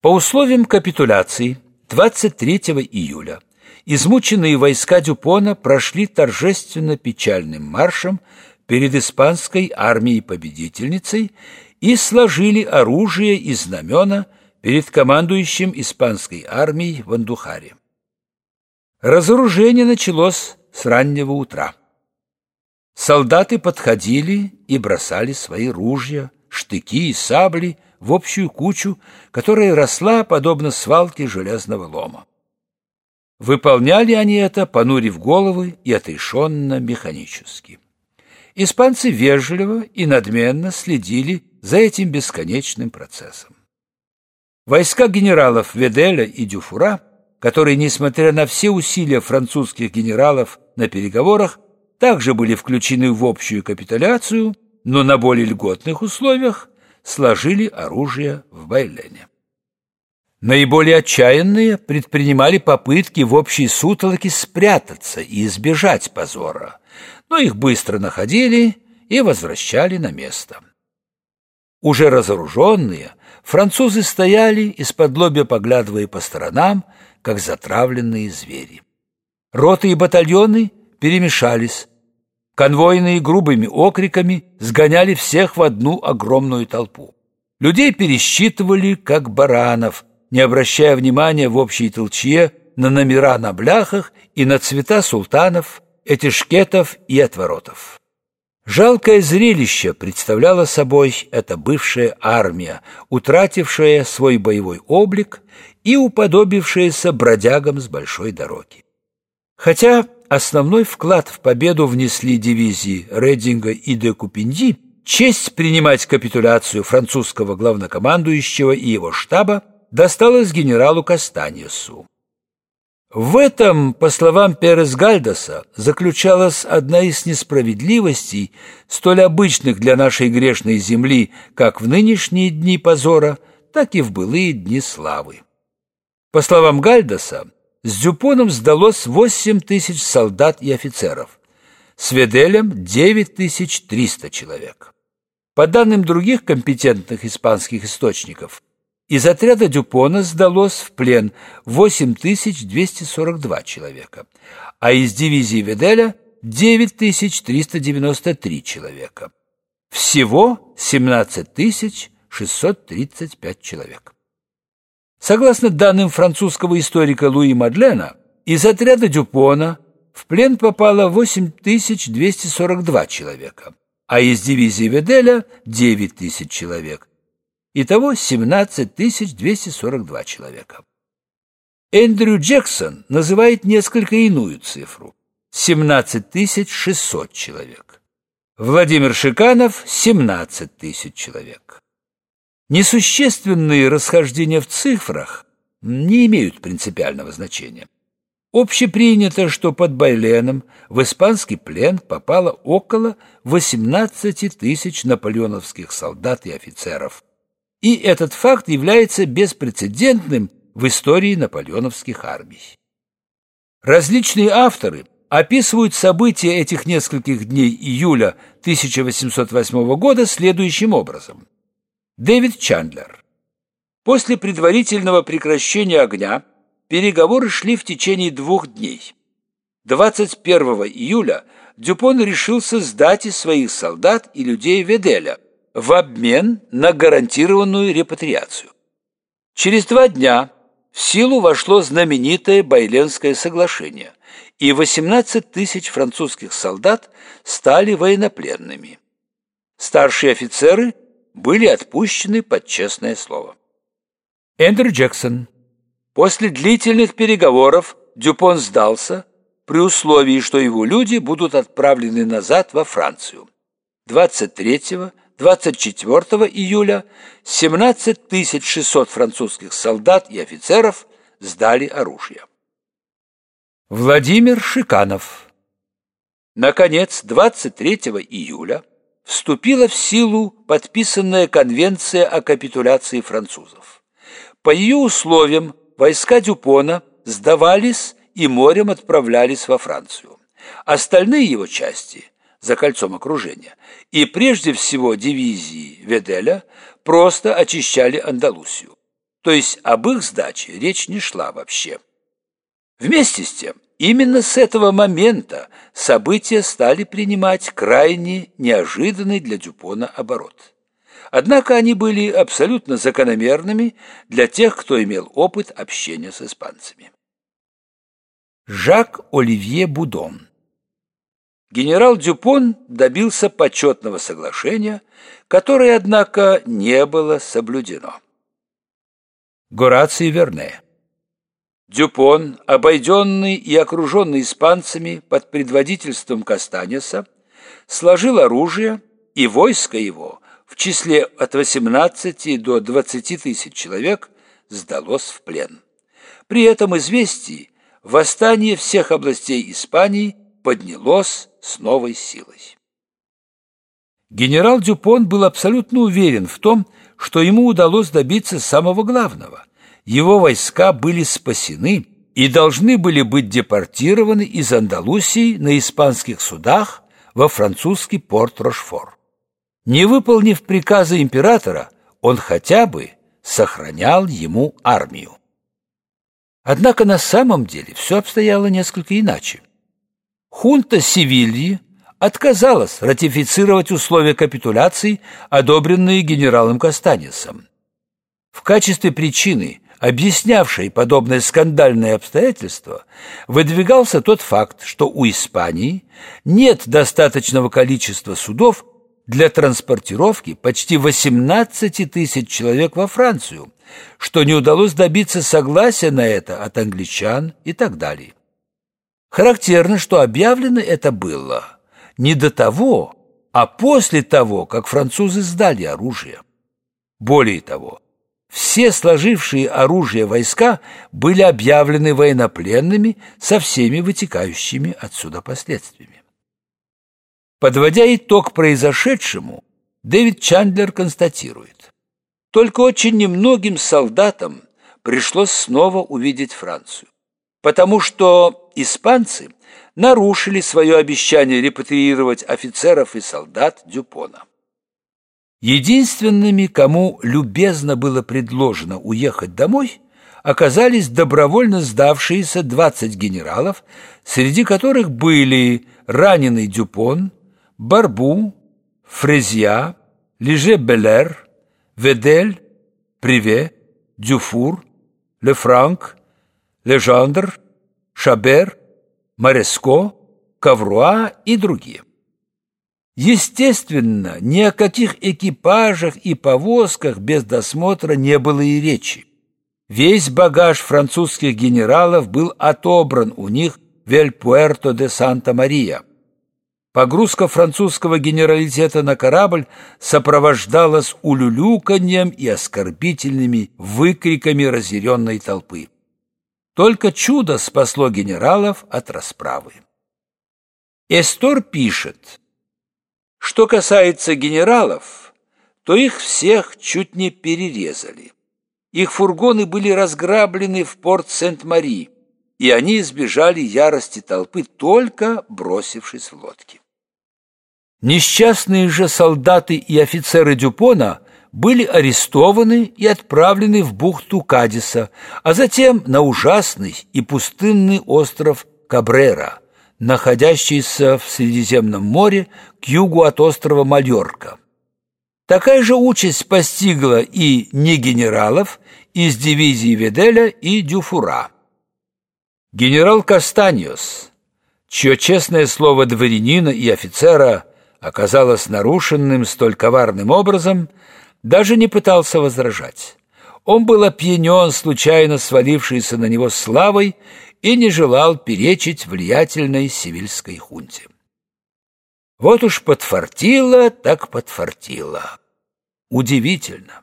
По условиям капитуляции 23 июля измученные войска Дюпона прошли торжественно печальным маршем перед испанской армией-победительницей и сложили оружие и знамена перед командующим испанской армией в Андухаре. Разоружение началось с раннего утра. Солдаты подходили и бросали свои ружья, штыки и сабли в общую кучу, которая росла, подобно свалке железного лома. Выполняли они это, понурив головы и отрешенно механически. Испанцы вежливо и надменно следили за этим бесконечным процессом. Войска генералов Веделя и Дюфура, которые, несмотря на все усилия французских генералов на переговорах, также были включены в общую капитуляцию, но на более льготных условиях сложили оружие в Байлене. Наиболее отчаянные предпринимали попытки в общей сутолоке спрятаться и избежать позора, но их быстро находили и возвращали на место. Уже разоруженные, французы стояли, из-под лобья поглядывая по сторонам, как затравленные звери. Роты и батальоны перемешались. Конвойные грубыми окриками сгоняли всех в одну огромную толпу. Людей пересчитывали, как баранов, не обращая внимания в общей толчье на номера на бляхах и на цвета султанов, этишкетов и отворотов. Жалкое зрелище представляла собой эта бывшая армия, утратившая свой боевой облик и уподобившаяся бродягам с большой дороги. Хотя основной вклад в победу внесли дивизии Рединга и де Купинди, честь принимать капитуляцию французского главнокомандующего и его штаба досталась генералу Кастаньесу. В этом, по словам Перес Гальдоса, заключалась одна из несправедливостей, столь обычных для нашей грешной земли, как в нынешние дни позора, так и в былые дни славы. По словам Гальдоса, с Дюпоном сдалось 8 тысяч солдат и офицеров, с Веделем 9300 человек. По данным других компетентных испанских источников, из отряда Дюпона сдалось в плен 8242 человека, а из дивизии Веделя 9393 человека. Всего 17635 человек. Согласно данным французского историка Луи Мадлена, из отряда Дюпона в плен попало 8242 человека, а из дивизии Веделя – 9000 человек. Итого 17242 человека. Эндрю Джексон называет несколько иную цифру – 17600 человек. Владимир Шиканов – 17 тысяч человек. Несущественные расхождения в цифрах не имеют принципиального значения. Общепринято, что под Байленом в испанский плен попало около 18 тысяч наполеоновских солдат и офицеров. И этот факт является беспрецедентным в истории наполеоновских армий. Различные авторы описывают события этих нескольких дней июля 1808 года следующим образом – Дэвид Чандлер. После предварительного прекращения огня переговоры шли в течение двух дней. 21 июля Дюпон решился сдать из своих солдат и людей Веделя в обмен на гарантированную репатриацию. Через два дня в силу вошло знаменитое Байленское соглашение, и 18 тысяч французских солдат стали военнопленными. Старшие офицеры – были отпущены под честное слово. Эндрю Джексон. После длительных переговоров Дюпон сдался при условии, что его люди будут отправлены назад во Францию. 23-24 июля 17 600 французских солдат и офицеров сдали оружие. Владимир Шиканов Наконец, 23 июля вступила в силу подписанная конвенция о капитуляции французов. По ее условиям войска Дюпона сдавались и морем отправлялись во Францию. Остальные его части за кольцом окружения и прежде всего дивизии Веделя просто очищали Андалусию. то есть об их сдаче речь не шла вообще. Вместе с тем, именно с этого момента события стали принимать крайне неожиданный для Дюпона оборот. Однако они были абсолютно закономерными для тех, кто имел опыт общения с испанцами. Жак Оливье Будон Генерал Дюпон добился почетного соглашения, которое, однако, не было соблюдено. Гораций Верне Дюпон, обойденный и окруженный испанцами под предводительством Кастанеса, сложил оружие, и войско его в числе от 18 до 20 тысяч человек сдалось в плен. При этом известии восстание всех областей Испании поднялось с новой силой. Генерал Дюпон был абсолютно уверен в том, что ему удалось добиться самого главного. Его войска были спасены и должны были быть депортированы из Андалусии на испанских судах во французский порт Рошфор. Не выполнив приказа императора, он хотя бы сохранял ему армию. Однако на самом деле все обстояло несколько иначе. Хунта Севильи отказалась ратифицировать условия капитуляции, одобренные генералом Кастанисом. В качестве причины, объяснявшей подобное скандальное обстоятельство, выдвигался тот факт, что у Испании нет достаточного количества судов для транспортировки почти 18 тысяч человек во Францию, что не удалось добиться согласия на это от англичан и так далее. Характерно, что объявлено это было не до того, а после того, как французы сдали оружие. Более того, все сложившие оружие войска были объявлены военнопленными со всеми вытекающими отсюда последствиями. Подводя итог произошедшему, Дэвид Чандлер констатирует, только очень немногим солдатам пришлось снова увидеть Францию, потому что испанцы нарушили свое обещание репатриировать офицеров и солдат Дюпона. Единственными, кому любезно было предложено уехать домой, оказались добровольно сдавшиеся 20 генералов, среди которых были раненый Дюпон, Барбу, Фрезия, Леже-Белер, Ведель, Приве, Дюфур, Лефранк, Лежандр, Шабер, Мореско, Кавруа и другие. Естественно, ни о каких экипажах и повозках без досмотра не было и речи. Весь багаж французских генералов был отобран у них в Эль-Пуэрто де Санта-Мария. Погрузка французского генералитета на корабль сопровождалась улюлюканьем и оскорбительными выкриками разъяренной толпы. Только чудо спасло генералов от расправы. Эстор пишет, что касается генералов, то их всех чуть не перерезали. Их фургоны были разграблены в порт Сент-Мари, и они избежали ярости толпы, только бросившись в лодки. Несчастные же солдаты и офицеры Дюпона были арестованы и отправлены в бухту Кадиса, а затем на ужасный и пустынный остров Кабрера, находящийся в Средиземном море к югу от острова Мальорка. Такая же участь постигла и не генералов из дивизии Веделя и Дюфура. Генерал Кастаньос, чье честное слово дворянина и офицера оказалось нарушенным столь коварным образом, даже не пытался возражать. Он был опьянен случайно свалившейся на него славой и не желал перечить влиятельной сивильской хунте. Вот уж подфартило, так подфартило. Удивительно.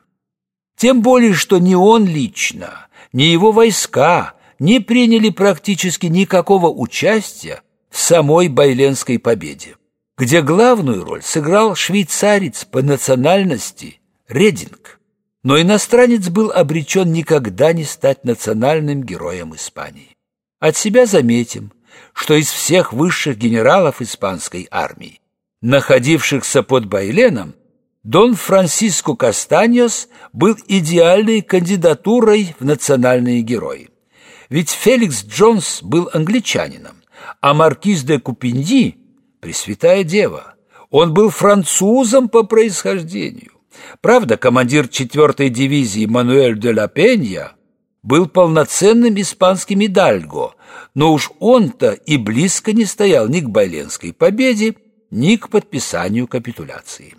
Тем более, что ни он лично, ни его войска не приняли практически никакого участия в самой Байленской победе где главную роль сыграл швейцарец по национальности Рединг. Но иностранец был обречен никогда не стать национальным героем Испании. От себя заметим, что из всех высших генералов испанской армии, находившихся под Байленом, Дон Франсиско Кастаньос был идеальной кандидатурой в национальные герои. Ведь Феликс Джонс был англичанином, а маркиз де Купинди – Пресвятая Дева. Он был французом по происхождению. Правда, командир 4-й дивизии Мануэль де ла Пенья был полноценным испанским идальго, но уж он-то и близко не стоял ни к Байленской победе, ни к подписанию капитуляции.